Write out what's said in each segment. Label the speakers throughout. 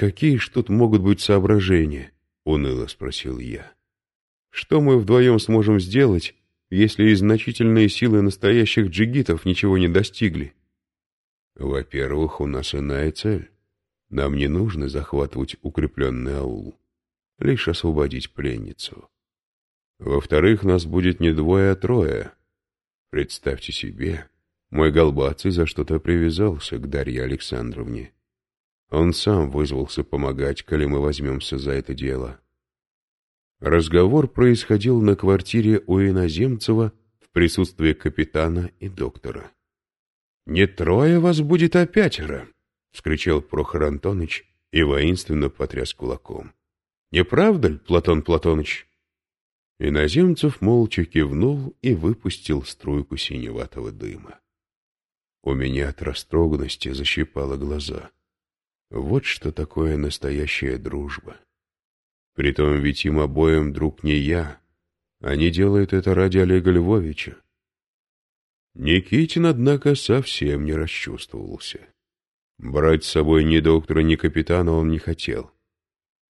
Speaker 1: «Какие ж тут могут быть соображения?» — уныло спросил я. «Что мы вдвоем сможем сделать, если и значительные силы настоящих джигитов ничего не достигли?» «Во-первых, у нас иная цель. Нам не нужно захватывать укрепленный аул, лишь освободить пленницу. Во-вторых, нас будет не двое, а трое. Представьте себе, мой Голбаций за что-то привязался к Дарье Александровне. Он сам вызвался помогать, коли мы возьмемся за это дело. Разговор происходил на квартире у Иноземцева в присутствии капитана и доктора. «Не трое вас будет, а пятеро!» — вскричал Прохор Антонович и воинственно потряс кулаком. «Не правда ли, Платон Платоныч?» Иноземцев молча кивнул и выпустил струйку синеватого дыма. У меня от растроганности защипало глаза. Вот что такое настоящая дружба. Притом ведь им обоим друг не я. Они делают это ради Олега Львовича. Никитин, однако, совсем не расчувствовался. Брать с собой ни доктора, ни капитана он не хотел.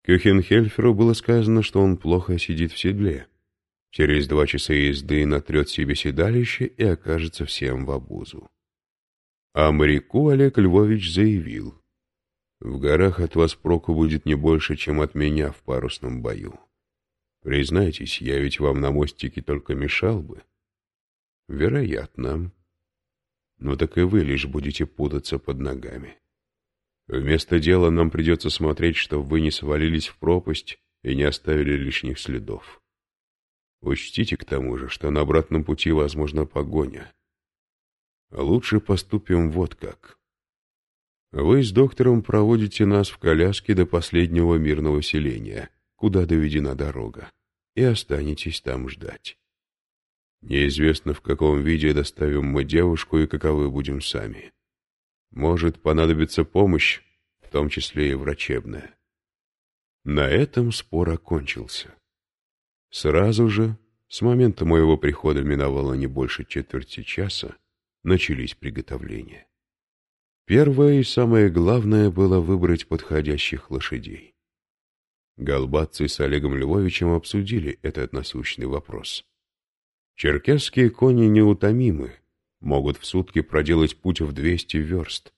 Speaker 1: Кюхенхельферу было сказано, что он плохо сидит в седле. Через два часа езды натрет себе седалище и окажется всем в обузу. А моряку Олег Львович заявил, «В горах от вас проку будет не больше, чем от меня в парусном бою. Признайтесь, я ведь вам на мостике только мешал бы». «Вероятно. Но так и вы лишь будете путаться под ногами. Вместо дела нам придется смотреть, чтобы вы не свалились в пропасть и не оставили лишних следов». Учтите к тому же, что на обратном пути возможна погоня. Лучше поступим вот как. Вы с доктором проводите нас в коляске до последнего мирного селения, куда доведена дорога, и останетесь там ждать. Неизвестно, в каком виде доставим мы девушку и каковы будем сами. Может понадобиться помощь, в том числе и врачебная. На этом спор окончился. Сразу же, с момента моего прихода миновало не больше четверти часа, начались приготовления. Первое и самое главное было выбрать подходящих лошадей. Голбатцы с Олегом Львовичем обсудили этот насущный вопрос. Черкесские кони неутомимы, могут в сутки проделать путь в 200 верст.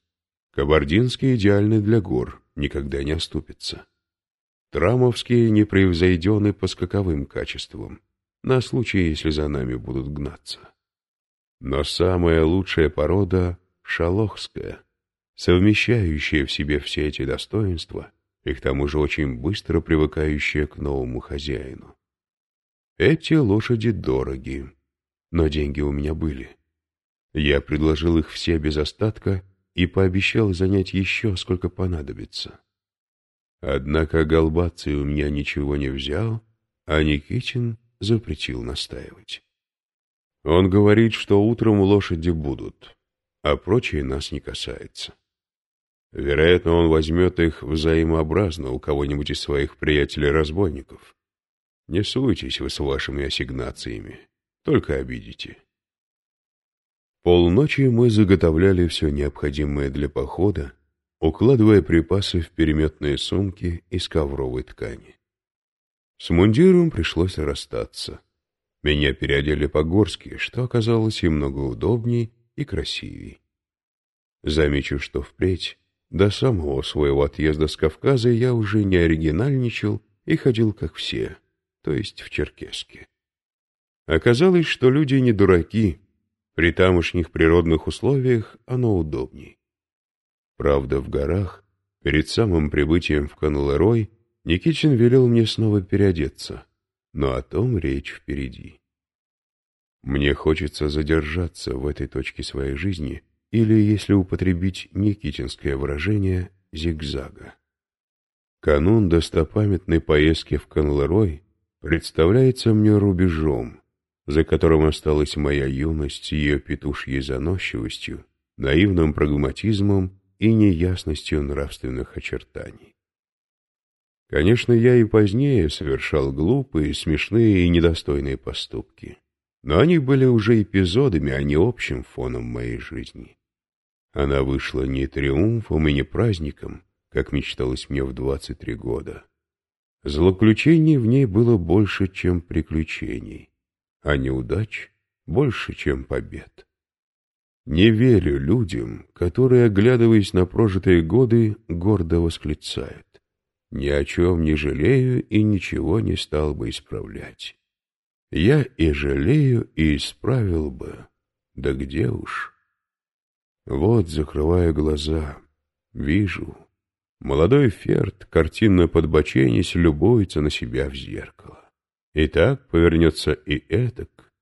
Speaker 1: Кабардинские идеальны для гор, никогда не оступятся. Трамовские непревзойдены по скаковым качествам, на случай, если за нами будут гнаться. Но самая лучшая порода — шалохская, совмещающая в себе все эти достоинства и к тому же очень быстро привыкающая к новому хозяину. Эти лошади дороги, но деньги у меня были. Я предложил их все без остатка и пообещал занять еще, сколько понадобится. Однако Голбаций у меня ничего не взял, а Никитин запретил настаивать. Он говорит, что утром лошади будут, а прочее нас не касается. Вероятно, он возьмет их взаимообразно у кого-нибудь из своих приятелей-разбойников. Не суйтесь вы с вашими ассигнациями, только обидите. Полночи мы заготовляли все необходимое для похода, укладывая припасы в переметные сумки из ковровой ткани. С мундиром пришлось расстаться. Меня переодели по-горски, что оказалось и много удобней и красивей. Замечу, что впредь, до самого своего отъезда с Кавказа, я уже не оригинальничал и ходил как все, то есть в черкеске. Оказалось, что люди не дураки, при тамошних природных условиях оно удобней. Правда, в горах, перед самым прибытием в Канлерой, Никичин велел мне снова переодеться, но о том речь впереди. Мне хочется задержаться в этой точке своей жизни, или, если употребить никитинское выражение, зигзага. Канун достопамятной поездки в Канлерой представляется мне рубежом, за которым осталась моя юность с ее петушьей заносчивостью, наивным прагматизмом и неясностью нравственных очертаний. Конечно, я и позднее совершал глупые, смешные и недостойные поступки, но они были уже эпизодами, а не общим фоном моей жизни. Она вышла не триумфом и не праздником, как мечталось мне в двадцать три года. Злоключений в ней было больше, чем приключений, а неудач больше, чем побед. Не верю людям, которые, оглядываясь на прожитые годы, гордо восклицают. Ни о чем не жалею и ничего не стал бы исправлять. Я и жалею, и исправил бы. Да где уж? Вот, закрывая глаза, вижу. Молодой Ферд, картинно подбоченясь, любуется на себя в зеркало. И так повернется и этак,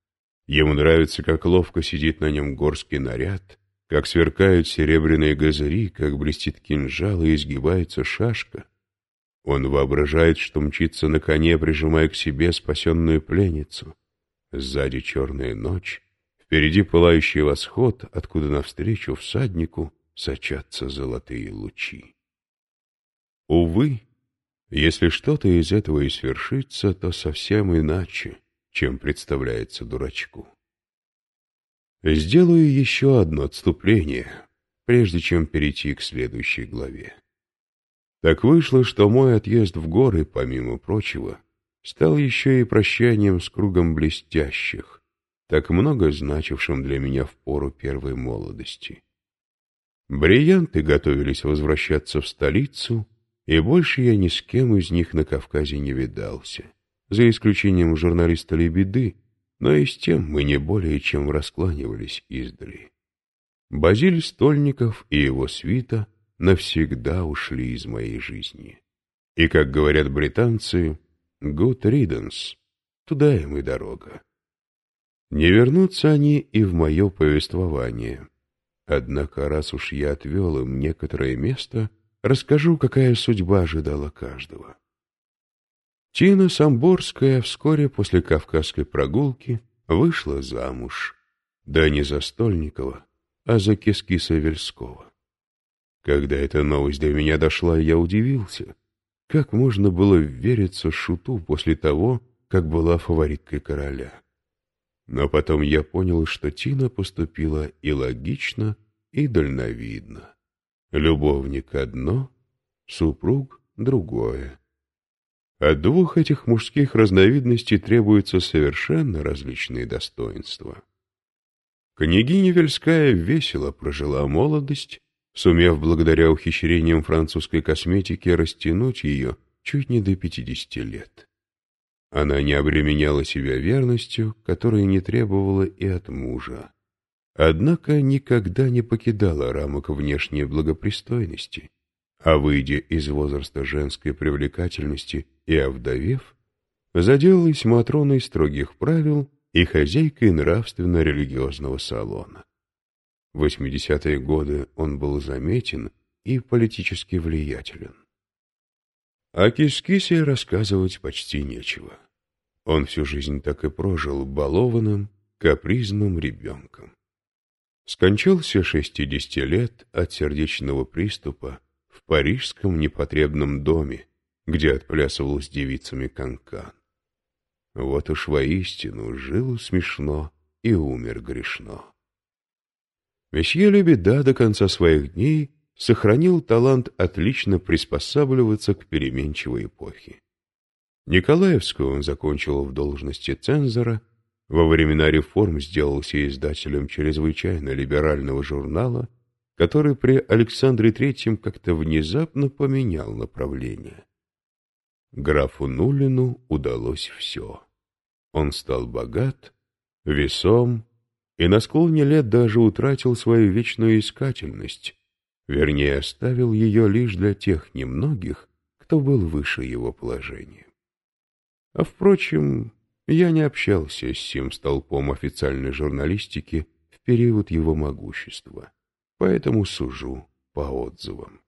Speaker 1: Ему нравится, как ловко сидит на нем горский наряд, как сверкают серебряные газыри, как блестит кинжал и изгибается шашка. Он воображает, что мчится на коне, прижимая к себе спасенную пленницу. Сзади черная ночь, впереди пылающий восход, откуда навстречу всаднику сочатся золотые лучи. Увы, если что-то из этого и свершится, то совсем иначе чем представляется дурачку. Сделаю еще одно отступление, прежде чем перейти к следующей главе. Так вышло, что мой отъезд в горы, помимо прочего, стал еще и прощанием с кругом блестящих, так много значившим для меня в пору первой молодости. Бриллианты готовились возвращаться в столицу, и больше я ни с кем из них на Кавказе не видался за исключением журналиста Лебеды, но и с тем мы не более чем раскланивались издали. Базиль Стольников и его свита навсегда ушли из моей жизни. И, как говорят британцы, «good riddance», туда им и дорога. Не вернутся они и в мое повествование. Однако, раз уж я отвел им некоторое место, расскажу, какая судьба ожидала каждого. Тина Самборская вскоре после кавказской прогулки вышла замуж. Да не за Стольникова, а за Кискиса Вельского. Когда эта новость до меня дошла, я удивился. Как можно было вериться шуту после того, как была фавориткой короля? Но потом я понял, что Тина поступила и логично, и дальновидно. Любовник одно, супруг другое. От двух этих мужских разновидностей требуются совершенно различные достоинства. Княгиня Вельская весело прожила молодость, сумев благодаря ухищрениям французской косметики растянуть ее чуть не до пятидесяти лет. Она не обременяла себя верностью, которая не требовала и от мужа. Однако никогда не покидала рамок внешней благопристойности а выйдя из возраста женской привлекательности и овдовев, заделалась Матроной строгих правил и хозяйкой нравственно-религиозного салона. В 80-е годы он был заметен и политически влиятелен. О Кискисе рассказывать почти нечего. Он всю жизнь так и прожил балованным, капризным ребенком. Скончался 60 лет от сердечного приступа в парижском непотребном доме, где отплясывал с девицами канкан. Вот уж воистину жил смешно и умер грешно. Месье Лебеда до конца своих дней сохранил талант отлично приспосабливаться к переменчивой эпохе. Николаевскую он закончил в должности цензора, во времена реформ сделался издателем чрезвычайно либерального журнала который при Александре Третьем как-то внезапно поменял направление. Графу Нулину удалось все. Он стал богат, весом и на склоне лет даже утратил свою вечную искательность, вернее, оставил ее лишь для тех немногих, кто был выше его положения. А, впрочем, я не общался с тем столпом официальной журналистики в период его могущества поэтому сужу по отзывам.